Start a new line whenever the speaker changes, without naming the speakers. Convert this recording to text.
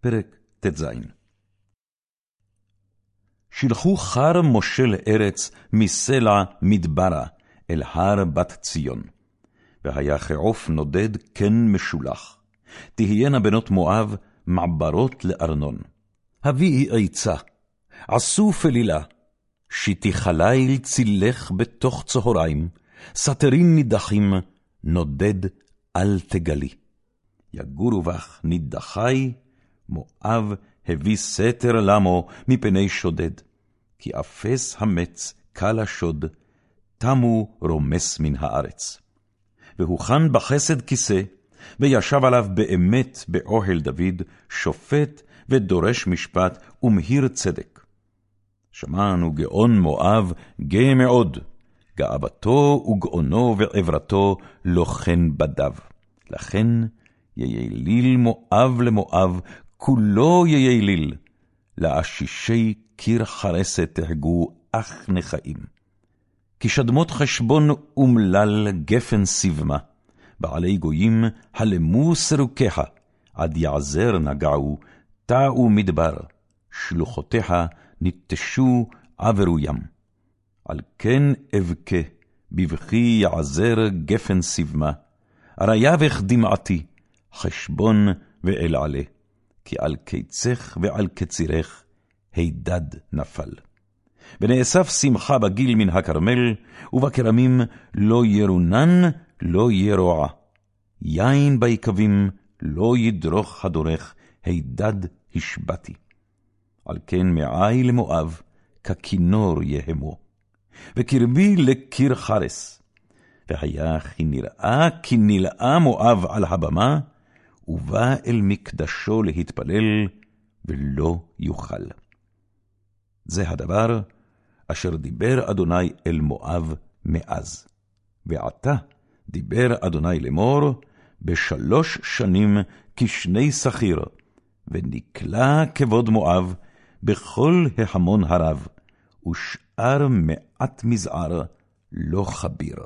פרק ט"ז שלחו חר מושל ארץ מסלע מדברה אל הר בת ציון. והיה כעוף נודד כן משולח. תהיינה בנות מואב מעברות לארנון. הביאי עצה, עשו פלילה, שיטי חליל צילך בתוך צהריים, סתרים נידחים, נודד אל תגלי. יגורו בך נידחי, מואב הביא סתר למו מפני שודד. כי אפס המץ קל השוד, תמו רומס מן הארץ. והוכן בחסד כיסא, וישב עליו באמת באוהל דוד, שופט ודורש משפט ומהיר צדק. שמענו גאון מואב גאה מאוד, גאוותו וגאונו ועברתו לא כן בדיו. לכן יהיה מואב למואב, כולו יהיה ליל, לאשישי קיר חרסת תהגו אך נחיים. כי שדמות חשבון אומלל גפן סבמה, בעלי גויים הלמו סרוקיה, עד יעזר נגעו, טעו מדבר, שלוחותיה ניטשו עברו ים. על כן אבכה, בבכי יעזר גפן סבמה, ארייבך דמעתי, חשבון ואל עלה, כי על קיצך ועל קצירך הידד נפל. ונאסף שמחה בגיל מן הכרמל, ובכרמים לא ירונן, לא ירוע. יין ביקבים, לא ידרוך הדורך, הידד השבתי. על כן מעי למואב, ככינור יהמו. וקרבי לקיר חרס. והיה כי נראה כי נלאה מואב על הבמה, ובא אל מקדשו להתפלל, ולא יוכל. זה הדבר אשר דיבר אדוני אל מואב מאז. ועתה דיבר אדוני לאמור, בשלוש שנים כשני שכיר, ונקלע כבוד מואב בכל ההמון הרב, ושאר מעט מזער לא חביר.